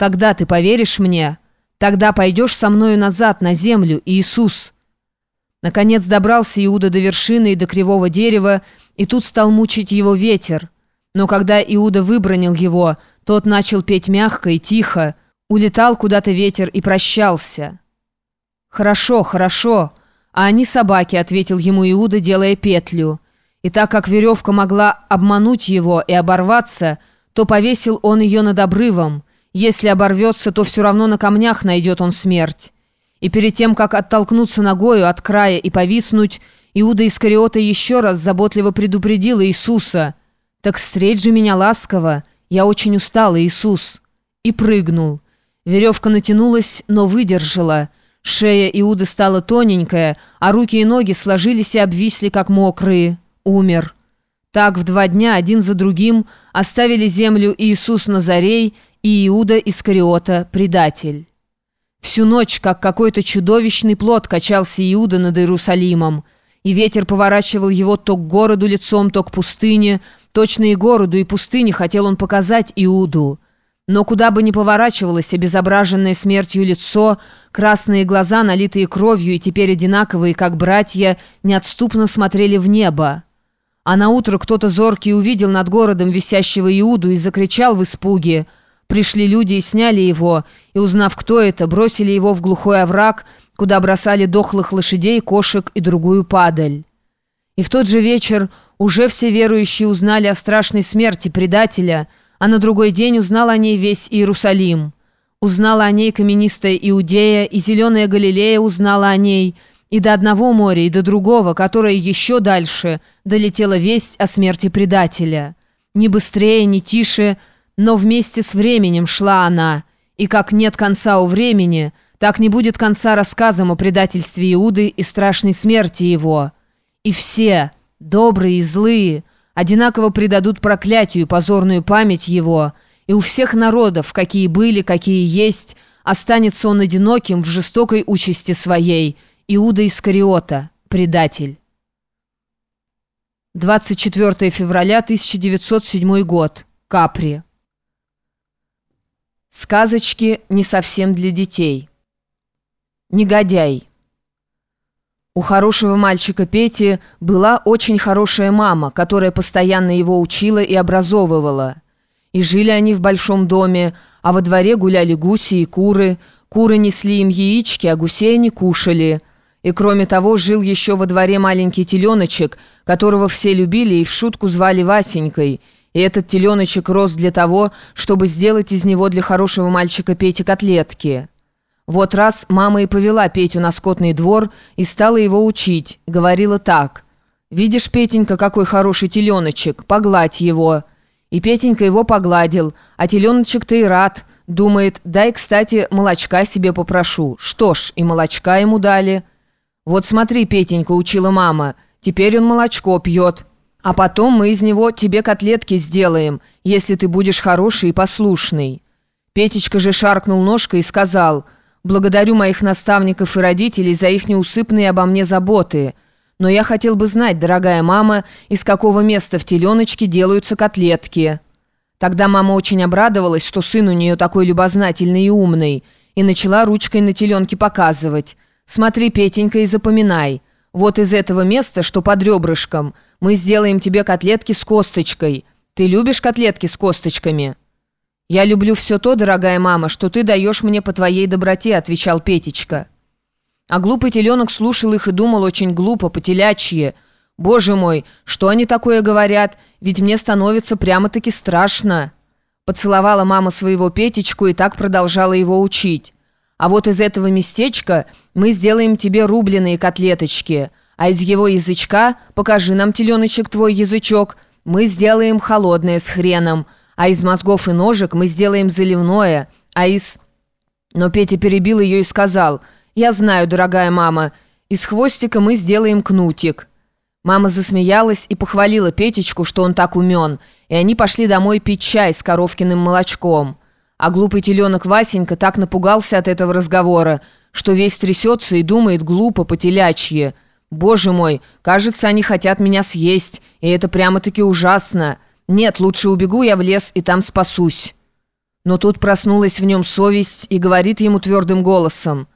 Тогда ты поверишь мне? Тогда пойдешь со мною назад, на землю, Иисус». Наконец добрался Иуда до вершины и до кривого дерева, и тут стал мучить его ветер. Но когда Иуда выбронил его, тот начал петь мягко и тихо, улетал куда-то ветер и прощался. «Хорошо, хорошо», а они собаки», — ответил ему Иуда, делая петлю. И так как веревка могла обмануть его и оборваться, то повесил он ее над обрывом. Если оборвется, то все равно на камнях найдет он смерть. И перед тем, как оттолкнуться ногою от края и повиснуть, Иуда Искариота еще раз заботливо предупредил Иисуса. «Так встреть же меня ласково, я очень устал, Иисус». И прыгнул. Веревка натянулась, но выдержала. Шея Иуды стала тоненькая, а руки и ноги сложились и обвисли, как мокрые. Умер. Так в два дня один за другим оставили землю Иисус Назарей и Иуда Искариота, предатель. Всю ночь, как какой-то чудовищный плод, качался Иуда над Иерусалимом, и ветер поворачивал его то к городу лицом, то к пустыне, точно и городу, и пустыне хотел он показать Иуду. Но куда бы ни поворачивалось обезображенное смертью лицо, красные глаза, налитые кровью и теперь одинаковые, как братья, неотступно смотрели в небо. А на утро кто-то зоркий увидел над городом висящего Иуду и закричал в испуге. Пришли люди и сняли его, и, узнав, кто это, бросили его в глухой овраг, куда бросали дохлых лошадей, кошек и другую падаль. И в тот же вечер уже все верующие узнали о страшной смерти предателя – а на другой день узнал о ней весь Иерусалим. Узнала о ней каменистая Иудея, и зеленая Галилея узнала о ней, и до одного моря, и до другого, которое еще дальше, долетела весть о смерти предателя. Не быстрее, не тише, но вместе с временем шла она, и как нет конца у времени, так не будет конца рассказам о предательстве Иуды и страшной смерти его. И все, добрые и злые, одинаково предадут проклятию позорную память его, и у всех народов, какие были, какие есть, останется он одиноким в жестокой участи своей, Иуда Искариота, предатель. 24 февраля 1907 год. Капри. Сказочки не совсем для детей. Негодяй. У хорошего мальчика Пети была очень хорошая мама, которая постоянно его учила и образовывала. И жили они в большом доме, а во дворе гуляли гуси и куры. Куры несли им яички, а гусей они кушали. И кроме того, жил еще во дворе маленький теленочек, которого все любили и в шутку звали Васенькой. И этот теленочек рос для того, чтобы сделать из него для хорошего мальчика Пети котлетки. Вот раз мама и повела Петю на скотный двор и стала его учить. Говорила так. «Видишь, Петенька, какой хороший теленочек, погладь его». И Петенька его погладил, а теленочек-то и рад. Думает, дай, кстати, молочка себе попрошу. Что ж, и молочка ему дали. «Вот смотри, Петенька, учила мама, теперь он молочко пьет. А потом мы из него тебе котлетки сделаем, если ты будешь хороший и послушный». Петечка же шаркнул ножкой и сказал – Благодарю моих наставников и родителей за их неусыпные обо мне заботы. Но я хотел бы знать, дорогая мама, из какого места в теленочке делаются котлетки». Тогда мама очень обрадовалась, что сын у нее такой любознательный и умный, и начала ручкой на теленке показывать. «Смотри, Петенька, и запоминай. Вот из этого места, что под ребрышком, мы сделаем тебе котлетки с косточкой. Ты любишь котлетки с косточками?» «Я люблю все то, дорогая мама, что ты даешь мне по твоей доброте», — отвечал Петечка. А глупый теленок слушал их и думал очень глупо, по-телячье. «Боже мой, что они такое говорят? Ведь мне становится прямо-таки страшно». Поцеловала мама своего Петечку и так продолжала его учить. «А вот из этого местечка мы сделаем тебе рубленые котлеточки, а из его язычка, покажи нам, теленочек, твой язычок, мы сделаем холодное с хреном» а из мозгов и ножек мы сделаем заливное, а из...» Но Петя перебил ее и сказал, «Я знаю, дорогая мама, из хвостика мы сделаем кнутик». Мама засмеялась и похвалила Петечку, что он так умен, и они пошли домой пить чай с коровкиным молочком. А глупый теленок Васенька так напугался от этого разговора, что весь трясется и думает глупо, по-телячье. «Боже мой, кажется, они хотят меня съесть, и это прямо-таки ужасно». «Нет, лучше убегу я в лес и там спасусь». Но тут проснулась в нем совесть и говорит ему твердым голосом,